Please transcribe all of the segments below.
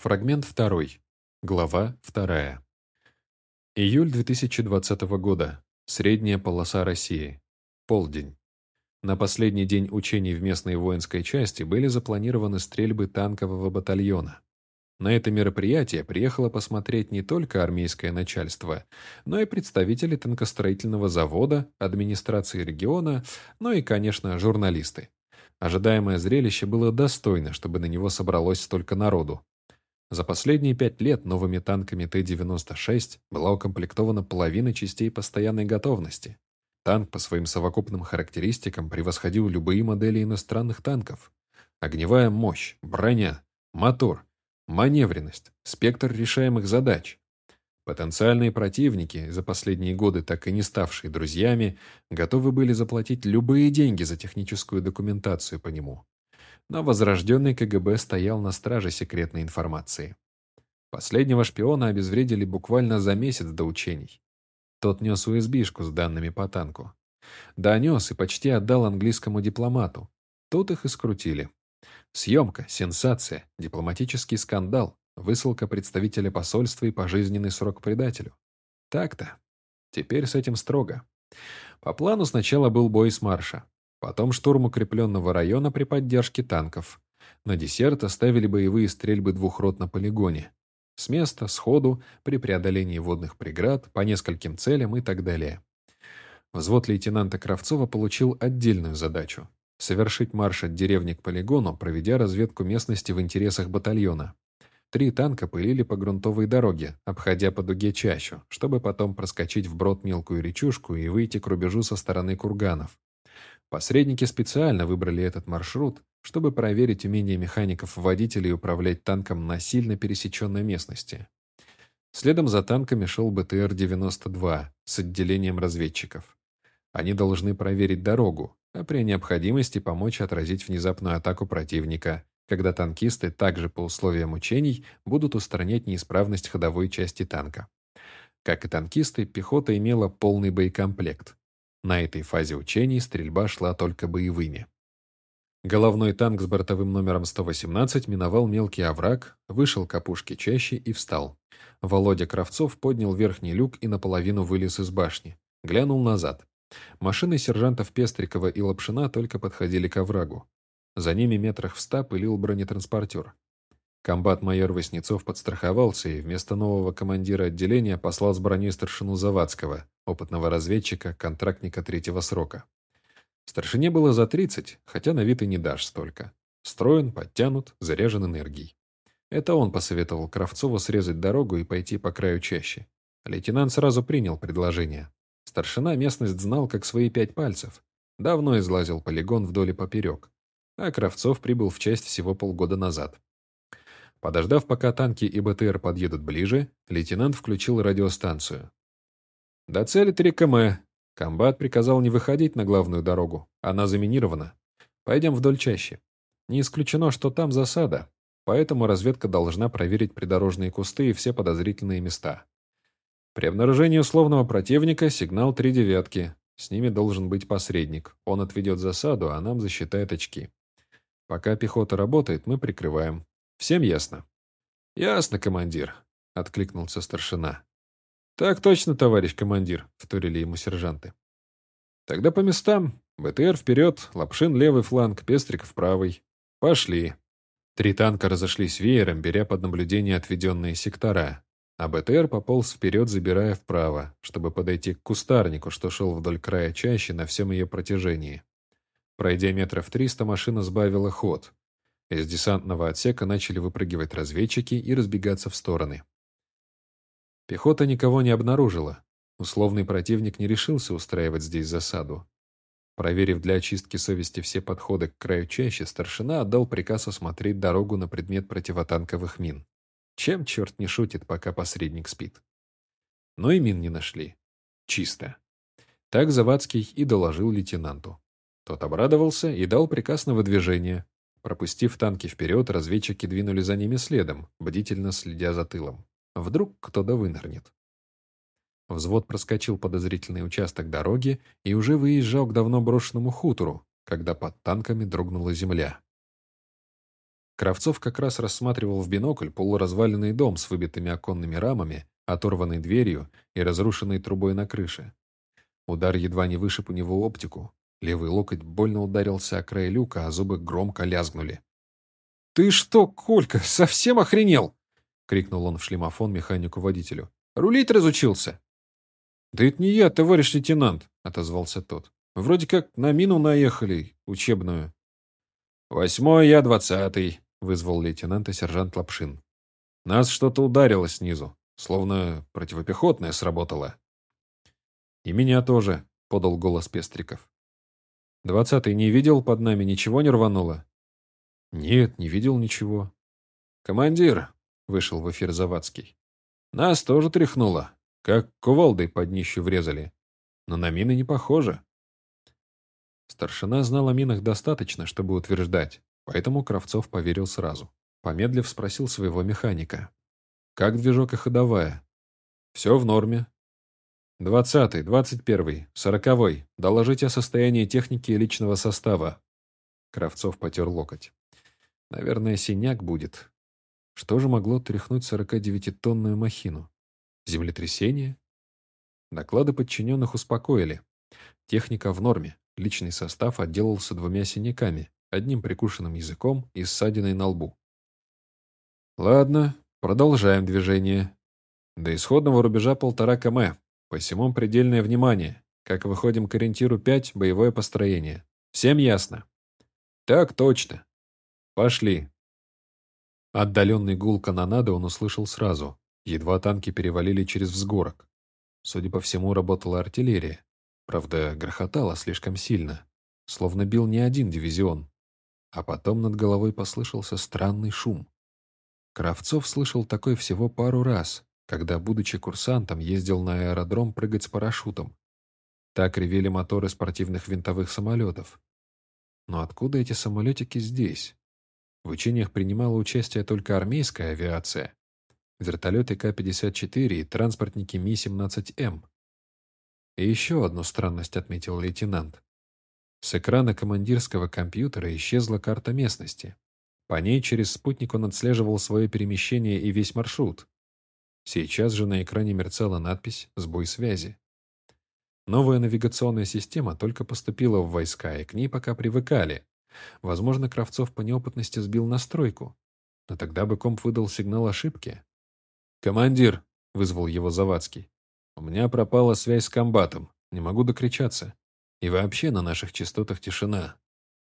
Фрагмент 2. Глава 2. Июль 2020 года. Средняя полоса России. Полдень. На последний день учений в местной воинской части были запланированы стрельбы танкового батальона. На это мероприятие приехало посмотреть не только армейское начальство, но и представители танкостроительного завода, администрации региона, ну и, конечно, журналисты. Ожидаемое зрелище было достойно, чтобы на него собралось столько народу. За последние пять лет новыми танками Т-96 была укомплектована половина частей постоянной готовности. Танк по своим совокупным характеристикам превосходил любые модели иностранных танков. Огневая мощь, броня, мотор, маневренность, спектр решаемых задач. Потенциальные противники, за последние годы так и не ставшие друзьями, готовы были заплатить любые деньги за техническую документацию по нему но возрожденный КГБ стоял на страже секретной информации. Последнего шпиона обезвредили буквально за месяц до учений. Тот нес USB-шку с данными по танку. Донес и почти отдал английскому дипломату. Тут их и скрутили. Съемка, сенсация, дипломатический скандал, высылка представителя посольства и пожизненный срок предателю. Так-то. Теперь с этим строго. По плану сначала был бой с марша. Потом штурм укрепленного района при поддержке танков. На десерт оставили боевые стрельбы двух рот на полигоне. С места, сходу, при преодолении водных преград, по нескольким целям и так далее. Взвод лейтенанта Кравцова получил отдельную задачу – совершить марш от деревни к полигону, проведя разведку местности в интересах батальона. Три танка пылили по грунтовой дороге, обходя по дуге чащу, чтобы потом проскочить вброд мелкую речушку и выйти к рубежу со стороны курганов. Посредники специально выбрали этот маршрут, чтобы проверить умение механиков-водителей управлять танком на сильно пересеченной местности. Следом за танками шел БТР-92 с отделением разведчиков. Они должны проверить дорогу, а при необходимости помочь отразить внезапную атаку противника, когда танкисты также по условиям учений будут устранять неисправность ходовой части танка. Как и танкисты, пехота имела полный боекомплект. На этой фазе учений стрельба шла только боевыми. Головной танк с бортовым номером 118 миновал мелкий овраг, вышел к опушке чаще и встал. Володя Кравцов поднял верхний люк и наполовину вылез из башни. Глянул назад. Машины сержантов Пестрикова и Лапшина только подходили к оврагу. За ними метрах в ста пылил бронетранспортер. Комбат-майор Васнецов подстраховался и вместо нового командира отделения послал с броней старшину Завадского, опытного разведчика, контрактника третьего срока. Старшине было за 30, хотя на вид и не дашь столько. Строен, подтянут, заряжен энергией. Это он посоветовал Кравцову срезать дорогу и пойти по краю чаще. Лейтенант сразу принял предложение. Старшина местность знал как свои пять пальцев. Давно излазил полигон вдоль и поперек. А Кравцов прибыл в часть всего полгода назад. Подождав, пока танки и БТР подъедут ближе, лейтенант включил радиостанцию. До цели 3 км. Комбат приказал не выходить на главную дорогу. Она заминирована. Пойдем вдоль чаще. Не исключено, что там засада, поэтому разведка должна проверить придорожные кусты и все подозрительные места. При обнаружении условного противника сигнал три девятки. С ними должен быть посредник. Он отведет засаду, а нам засчитает очки. Пока пехота работает, мы прикрываем. Всем ясно? Ясно, командир, откликнулся старшина. «Так точно, товарищ командир», — вторили ему сержанты. «Тогда по местам. БТР вперед, Лапшин левый фланг, Пестриков правый. Пошли». Три танка разошлись веером, беря под наблюдение отведенные сектора, а БТР пополз вперед, забирая вправо, чтобы подойти к кустарнику, что шел вдоль края чаще на всем ее протяжении. Пройдя метров триста, машина сбавила ход. Из десантного отсека начали выпрыгивать разведчики и разбегаться в стороны. Пехота никого не обнаружила. Условный противник не решился устраивать здесь засаду. Проверив для очистки совести все подходы к краю чаще, старшина отдал приказ осмотреть дорогу на предмет противотанковых мин. Чем черт не шутит, пока посредник спит? Но и мин не нашли. Чисто. Так Завадский и доложил лейтенанту. Тот обрадовался и дал приказ на выдвижение. Пропустив танки вперед, разведчики двинули за ними следом, бдительно следя за тылом. Вдруг кто-то вынырнет. Взвод проскочил подозрительный участок дороги и уже выезжал к давно брошенному хутору, когда под танками дрогнула земля. Кравцов как раз рассматривал в бинокль полуразваленный дом с выбитыми оконными рамами, оторванной дверью и разрушенной трубой на крыше. Удар едва не вышиб у него оптику. Левый локоть больно ударился о край люка, а зубы громко лязгнули. «Ты что, Колька, совсем охренел?» — крикнул он в шлемофон механику-водителю. «Рулить разучился?» «Да это не я, товарищ лейтенант», — отозвался тот. «Вроде как на мину наехали, учебную». «Восьмой, я двадцатый», — вызвал лейтенанта сержант Лапшин. «Нас что-то ударило снизу, словно противопехотное сработало». «И меня тоже», — подал голос Пестриков. «Двадцатый не видел под нами, ничего не рвануло?» «Нет, не видел ничего». «Командир», — вышел в эфир Завадский, — «нас тоже тряхнуло, как кувалдой под днищу врезали. Но на мины не похоже». Старшина знал о минах достаточно, чтобы утверждать, Поэтому Кравцов поверил сразу. Помедлив, спросил своего механика. «Как движок и ходовая?» «Все в норме». «Двадцатый, двадцать первый, сороковой. Доложите о состоянии техники и личного состава». Кравцов потер локоть. «Наверное, синяк будет. Что же могло тряхнуть 49-тонную махину? Землетрясение?» Доклады подчиненных успокоили. Техника в норме. Личный состав отделался двумя синяками, одним прикушенным языком и ссадиной на лбу. Ладно, продолжаем движение. До исходного рубежа полтора км. Посему предельное внимание. Как выходим к ориентиру 5, боевое построение. Всем ясно? Так точно. Пошли. Отдаленный гул канонады он услышал сразу. Едва танки перевалили через взгорок. Судя по всему, работала артиллерия. Правда, грохотала слишком сильно. Словно бил не один дивизион. А потом над головой послышался странный шум. Кравцов слышал такой всего пару раз, когда, будучи курсантом, ездил на аэродром прыгать с парашютом. Так ревели моторы спортивных винтовых самолетов. Но откуда эти самолетики здесь? В учениях принимала участие только армейская авиация, вертолеты К-54 и транспортники Ми-17М. И еще одну странность отметил лейтенант. С экрана командирского компьютера исчезла карта местности. По ней через спутник он отслеживал свое перемещение и весь маршрут. Сейчас же на экране мерцала надпись «Сбой связи». Новая навигационная система только поступила в войска, и к ней пока привыкали. Возможно, Кравцов по неопытности сбил настройку. Но тогда бы комп выдал сигнал ошибки. «Командир!» — вызвал его Завадский. «У меня пропала связь с комбатом. Не могу докричаться. И вообще на наших частотах тишина.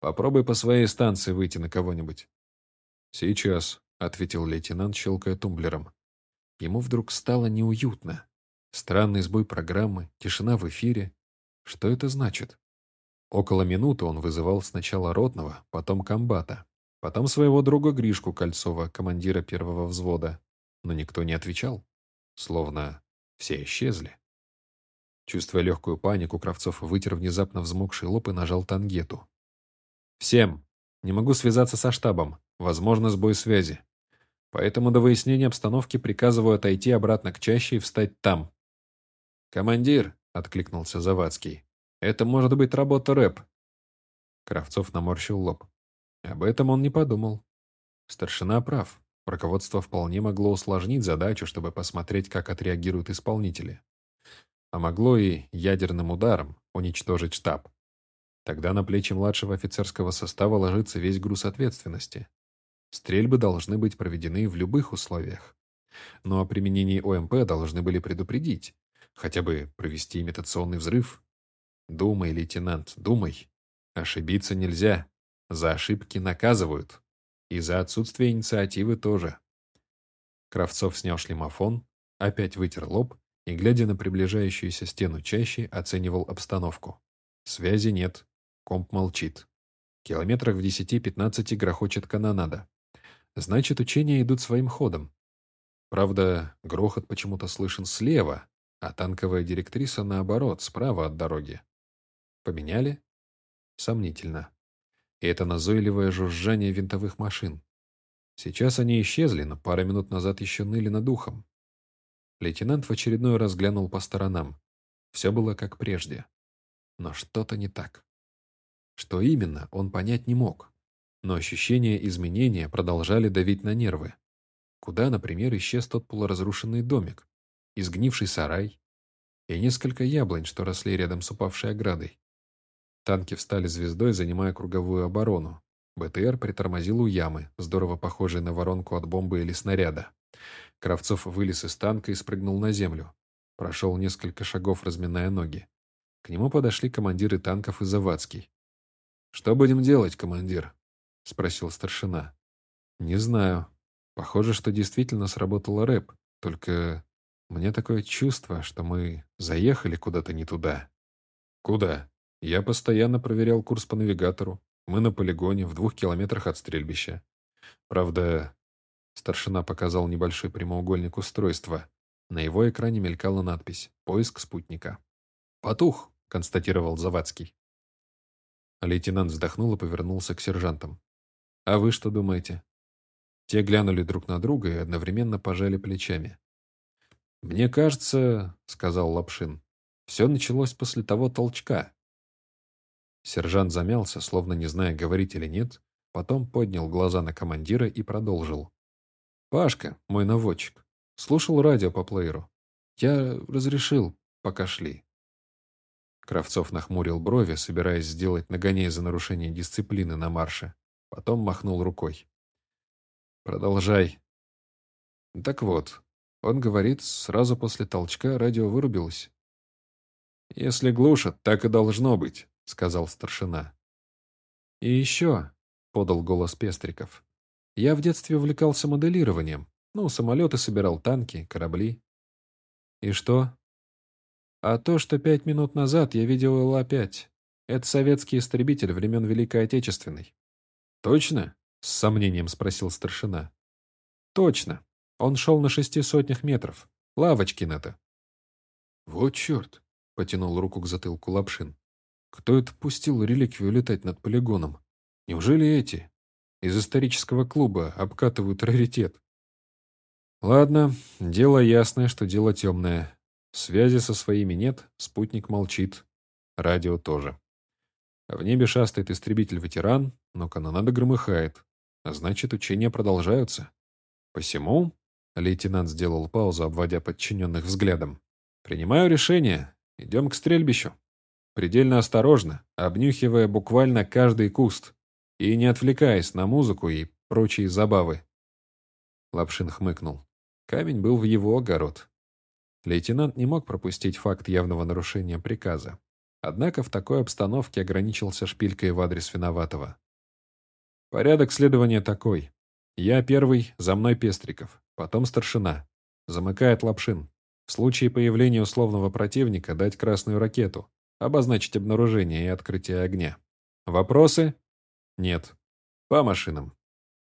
Попробуй по своей станции выйти на кого-нибудь. Сейчас, ответил лейтенант, щелкая тумблером. Ему вдруг стало неуютно. Странный сбой программы, тишина в эфире. Что это значит? Около минуты он вызывал сначала ротного, потом комбата, потом своего друга Гришку Кольцова, командира первого взвода. Но никто не отвечал. Словно все исчезли. Чувствуя легкую панику, Кравцов вытер внезапно взмокший лоб и нажал тангету. «Всем! Не могу связаться со штабом. Возможно, сбой связи. Поэтому до выяснения обстановки приказываю отойти обратно к чаще и встать там». «Командир!» — откликнулся Завадский. «Это может быть работа рэп». Кравцов наморщил лоб. Об этом он не подумал. Старшина прав. Руководство вполне могло усложнить задачу, чтобы посмотреть, как отреагируют исполнители а могло и ядерным ударом уничтожить штаб. Тогда на плечи младшего офицерского состава ложится весь груз ответственности. Стрельбы должны быть проведены в любых условиях. Но о применении ОМП должны были предупредить, хотя бы провести имитационный взрыв. Думай, лейтенант, думай. Ошибиться нельзя. За ошибки наказывают. И за отсутствие инициативы тоже. Кравцов снял шлемофон, опять вытер лоб и, глядя на приближающуюся стену чаще, оценивал обстановку. Связи нет. Комп молчит. Километрах в 10-15 грохочет канонада. Значит, учения идут своим ходом. Правда, грохот почему-то слышен слева, а танковая директриса, наоборот, справа от дороги. Поменяли? Сомнительно. И это назойливое жужжание винтовых машин. Сейчас они исчезли, но пару минут назад еще ныли над ухом. Лейтенант в очередной раз глянул по сторонам. Все было как прежде. Но что-то не так. Что именно, он понять не мог. Но ощущения изменения продолжали давить на нервы. Куда, например, исчез тот полуразрушенный домик, изгнивший сарай и несколько яблонь, что росли рядом с упавшей оградой. Танки встали звездой, занимая круговую оборону. БТР притормозил у ямы, здорово похожей на воронку от бомбы или снаряда. Кравцов вылез из танка и спрыгнул на землю. Прошел несколько шагов, разминая ноги. К нему подошли командиры танков и Завадский. «Что будем делать, командир?» — спросил старшина. «Не знаю. Похоже, что действительно сработала рэп. Только мне такое чувство, что мы заехали куда-то не туда». «Куда?» «Я постоянно проверял курс по навигатору. Мы на полигоне, в двух километрах от стрельбища. Правда, старшина показал небольшой прямоугольник устройства. На его экране мелькала надпись «Поиск спутника». «Потух», — констатировал Завадский. Лейтенант вздохнул и повернулся к сержантам. «А вы что думаете?» Те глянули друг на друга и одновременно пожали плечами. «Мне кажется, — сказал Лапшин, — все началось после того толчка. Сержант замялся, словно не зная, говорить или нет, потом поднял глаза на командира и продолжил. «Пашка, мой наводчик, слушал радио по плееру. Я разрешил, пока шли». Кравцов нахмурил брови, собираясь сделать нагоняй за нарушение дисциплины на марше. Потом махнул рукой. «Продолжай». «Так вот, он говорит, сразу после толчка радио вырубилось». «Если глушат, так и должно быть», — сказал старшина. «И еще», — подал голос Пестриков, — «я в детстве увлекался моделированием. Ну, самолеты собирал, танки, корабли». «И что?» «А то, что пять минут назад я видел Ил-5. Это советский истребитель времен Великой Отечественной». «Точно?» — с сомнением спросил старшина. «Точно. Он шел на шести сотнях метров. Лавочкин-то». «Вот черт!» — потянул руку к затылку Лапшин. Кто это пустил реликвию летать над полигоном? Неужели эти? Из исторического клуба обкатывают раритет. Ладно, дело ясное, что дело темное. Связи со своими нет, спутник молчит. Радио тоже. В небе шастает истребитель-ветеран, но канонада громыхает. А значит, учения продолжаются. Посему, лейтенант сделал паузу, обводя подчиненных взглядом, принимаю решение. Идем к стрельбищу. Предельно осторожно, обнюхивая буквально каждый куст и не отвлекаясь на музыку и прочие забавы. Лапшин хмыкнул. Камень был в его огород. Лейтенант не мог пропустить факт явного нарушения приказа. Однако в такой обстановке ограничился шпилькой в адрес виноватого. Порядок следования такой. Я первый, за мной Пестриков, потом старшина. Замыкает Лапшин. В случае появления условного противника дать красную ракету, обозначить обнаружение и открытие огня. Вопросы? Нет. По машинам.